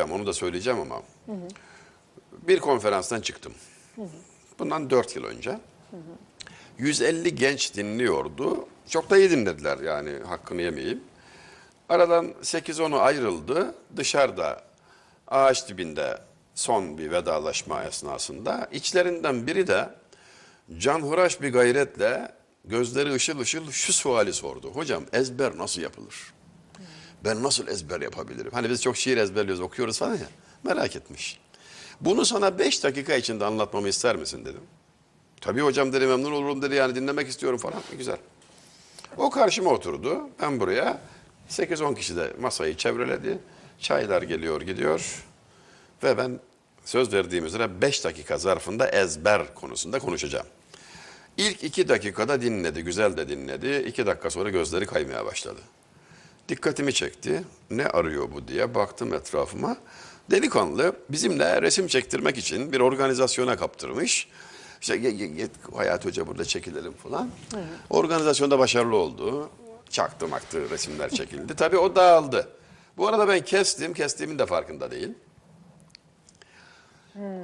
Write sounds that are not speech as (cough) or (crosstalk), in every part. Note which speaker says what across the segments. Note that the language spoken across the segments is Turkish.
Speaker 1: Onu da söyleyeceğim ama. Bir konferanstan çıktım. Bundan 4 yıl önce. 150 genç dinliyordu. Çok da iyi dinlediler yani hakkını yemeyeyim. Aradan 8-10'u ayrıldı. Dışarıda ağaç dibinde son bir vedalaşma esnasında içlerinden biri de canhıraş bir gayretle gözleri ışıl ışıl şu suali sordu. Hocam ezber nasıl yapılır? Ben nasıl ezber yapabilirim? Hani biz çok şiir ezberliyoruz, okuyoruz falan ya. Merak etmiş. Bunu sana beş dakika içinde anlatmamı ister misin dedim. Tabii hocam dedi memnun olurum dedi yani dinlemek istiyorum falan. Güzel. O karşıma oturdu. Ben buraya 8-10 kişi de masayı çevreledi. Çaylar geliyor gidiyor. Ve ben söz verdiğim üzere 5 dakika zarfında ezber konusunda konuşacağım. İlk iki dakikada dinledi, güzel de dinledi. İki dakika sonra gözleri kaymaya başladı. Dikkatimi çekti. Ne arıyor bu diye baktım etrafıma. Delikanlı bizimle resim çektirmek için bir organizasyona kaptırmış. İşte Hayat Hoca burada çekilelim falan. Organizasyonda başarılı oldu. Çaktı maktı resimler çekildi. Tabii o dağıldı. Bu arada ben kestim. Kestiğimin de farkında değil.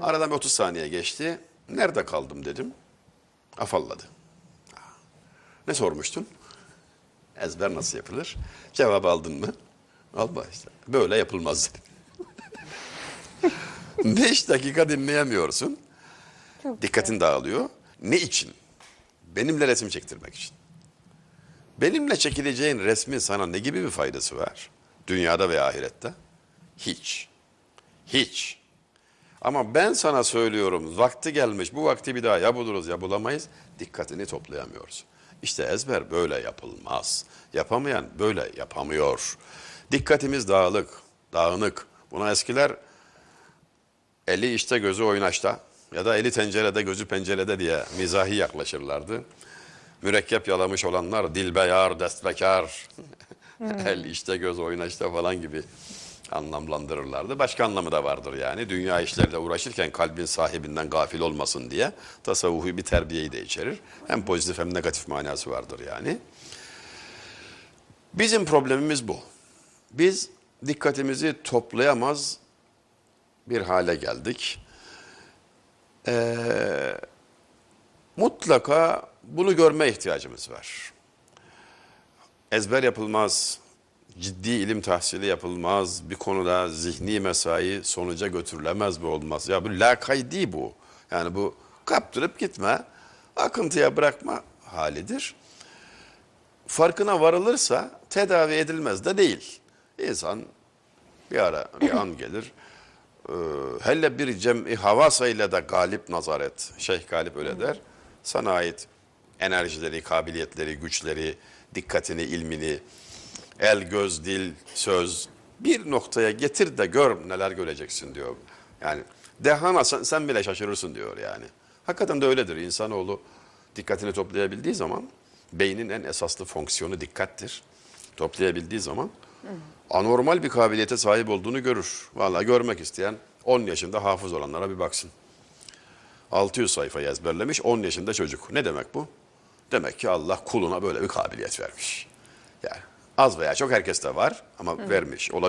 Speaker 1: Aradan bir 30 saniye geçti. Nerede kaldım dedim. Afalladı. Ne sormuştun? Ezber nasıl yapılır? Cevap aldın mı? Al bak işte. Böyle yapılmaz. (laughs) Beş dakika dinleyemiyorsun. Dikkatin dağılıyor. Ne için? Benimle resim çektirmek için. Benimle çekileceğin resmin sana ne gibi bir faydası var? Dünyada ve ahirette? Hiç. Hiç. Ama ben sana söylüyorum vakti gelmiş bu vakti bir daha ya buluruz ya bulamayız dikkatini toplayamıyoruz. İşte ezber böyle yapılmaz. Yapamayan böyle yapamıyor. Dikkatimiz dağılık, dağınık. Buna eskiler eli işte gözü oynaşta ya da eli tencerede gözü pencerede diye mizahi yaklaşırlardı. Mürekkep yalamış olanlar dilbeyar, destbekar, (laughs) el işte göz oynaşta falan gibi anlamlandırırlardı. Başka anlamı da vardır yani. Dünya işlerle uğraşırken kalbin sahibinden gafil olmasın diye tasavvufi bir terbiyeyi de içerir. Hem pozitif hem negatif manası vardır yani. Bizim problemimiz bu. Biz dikkatimizi toplayamaz bir hale geldik. Ee, mutlaka bunu görme ihtiyacımız var. Ezber yapılmaz, ciddi ilim tahsili yapılmaz, bir konuda zihni mesai sonuca götürülemez bu olmaz. Ya bu lakaydi bu. Yani bu kaptırıp gitme, akıntıya bırakma halidir. Farkına varılırsa tedavi edilmez de değil. İnsan bir ara bir an gelir. Ee, hele bir cem'i havasayla da galip nazar et. Şeyh Galip öyle der. Sana ait enerjileri, kabiliyetleri, güçleri, dikkatini, ilmini, el, göz, dil, söz bir noktaya getir de gör neler göreceksin diyor. Yani dehana sen, sen bile şaşırırsın diyor yani. Hakikaten de öyledir. İnsanoğlu dikkatini toplayabildiği zaman beynin en esaslı fonksiyonu dikkattir. Toplayabildiği zaman anormal bir kabiliyete sahip olduğunu görür. Vallahi görmek isteyen 10 yaşında hafız olanlara bir baksın. 600 sayfayı ezberlemiş 10 yaşında çocuk. Ne demek bu? Demek ki Allah kuluna böyle bir kabiliyet vermiş. Yani az veya çok herkeste var ama vermiş. Olabilir.